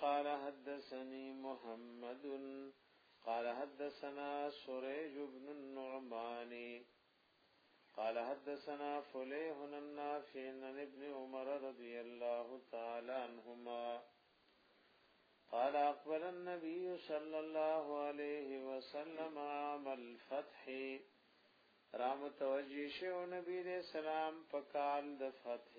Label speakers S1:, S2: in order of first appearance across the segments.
S1: قال حدثني محمد قال حدثنا سريج بن النعمان قال حدثنا فليح النافع عن ابن عمر رضي الله تعالى عنهما قال اقبل النبي صلى الله عليه وسلم عام الفتح رام توجی شو نبی دے سلام پکال د فتح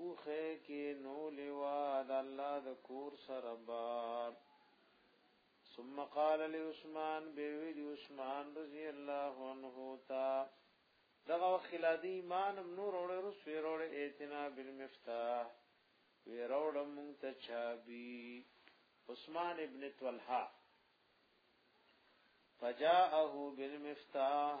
S1: اوښی کی نو لیوا د الله د کور سره بار ثم قال لعثمان بی ویل عثمان رضی الله عنه تا دغه خلادی ایمان نور اور رسول اور ایتنا بالمفتاح وی روړ مونږ ته چابي عثمان ابن طلحه فجاءه بالمفتاح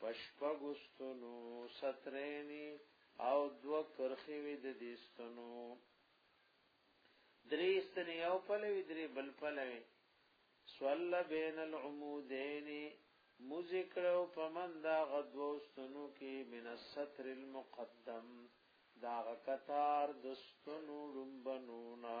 S1: په شپږو ستنو سترینې او دوه کرښې وې د دې ستنو درې ستنې یو پلوي درې بل پلوي صلی بین العمودین مذکر او پمندا غدو ستنو کې من الستر المقدم دا قطار د ستنو لمبنونا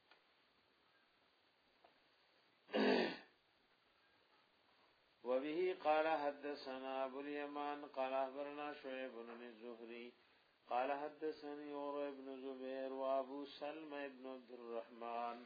S1: وبه قال حدثنا ابو اليمان قال اخبرنا شعيب بن الزهري قال حدثني اور ابن زبير وابو سلمة ابن عبد الرحمن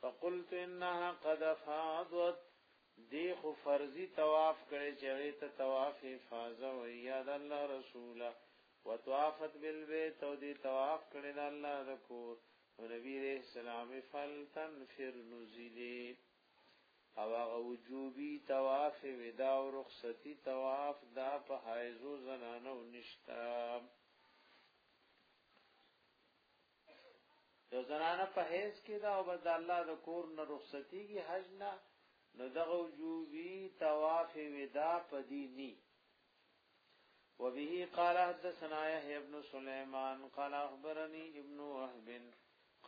S1: فقلت انها قد فاضت دی خو فرضی طواف کړي چې هغه ته طواف افاظه وي یاد الله رسوله وطوافت بالبيت او دی طواف کړي د الله د کور نو نبی عليه السلام فلتن فر نزيلي او هغه وجوبي طواف ودا او رخصتي طواف دا په حایزو زنانو نشتا یو زنانه په هیڅ کې دا او بد الله د کور نه رخصتیږي حج نه نو دغه وجوبي طواف ودا پدی نی وبه قال حدثنا يحيى ابن سليمان قال اخبرني ابن وهب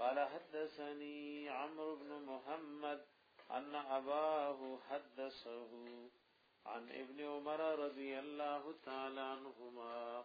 S1: قال حدثني عمرو بن محمد ان اباه حدثه عن ابن عمر رضي الله تعالى عنهما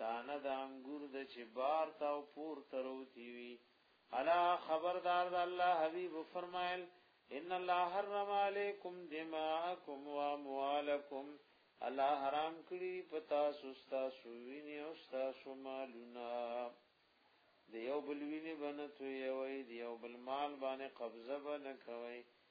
S1: دانه د انګور د چې بار تا او پور تروتی وی الا خبردار د الله حبیب فرمایل ان الله حرم علیکم دماءکم و اموالکم الله حرام کړی پتا سستا سوینه او ستا سمالونا د یو بل وینه بنتو یوي د یو بل مال باندې قبضه بنه کوي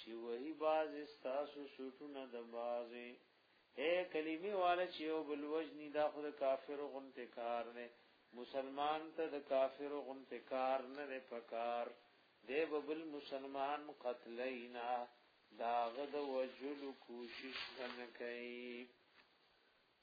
S1: چی وهی باز ستاسو سوټونه د بازی اے کلمه والا چی او بل وجنی دا خود کافر غنته کار نه مسلمان ته د کافر غنته کار نه پکار دی بل مسلمان قتلینا داغه د وجلو کوشش نه کوي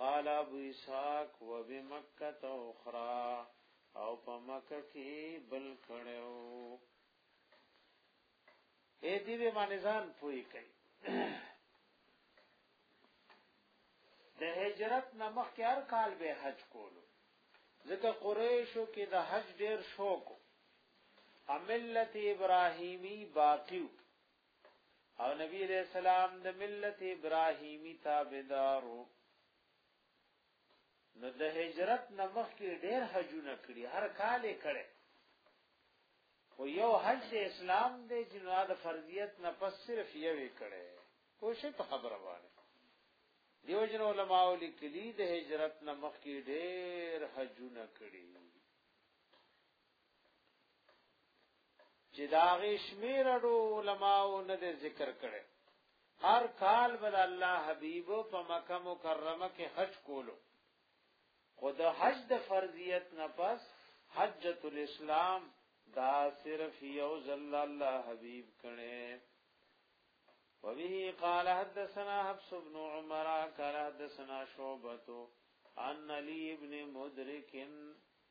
S1: قال ابو اسحاق وبمکه اخرى او په مکه کې بل کړو اې دې به باندې ځان پوي کوي د هجرت نمخ کې هر کال به حج کولو ځکه قریشو کې د حج ډیر شوق املت ابراهیمی باقیو او نبی علیہ السلام د ملت ابراهیمی تابعدارو نو د هجرت نمخ کې ډېر حجونه کړی هر کال یې کړي خو یو حج د اسلام دی چې نو د فرضیت نه پس صرف یوې کړي کوشش په خبره باندې دیو جن علماء لیکلی د هجرت نمخ کې ډېر حجونه کړی چې دا غي شمیر اډو علماء نه ذکر کړي هر کال بل الله حبیب په مکه مکرمه کې حج کولو خو د حج د فرضیت نه پس حجۃ الاسلام دا صرف یو ځل الله حبیب کړي وبه قال حدثنا حفص بن عمر قال حدثنا شعبته عن علي بن مدرك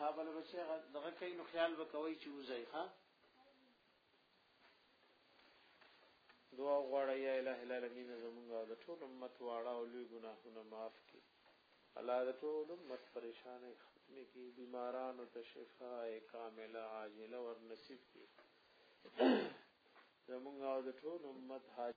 S1: ها بل بچي دغه کین نو خیال وکوي چې وځي ها دعا غواړی یا الہ العالمین زمونږ د ټول امت واړه او لوی ګناهونه معاف کړي الله د ټول امت پریشانې ختم کړي بیمارانو ته شفا کامله عاجله ور نصیب کړي زمونږ د ټول امت حاج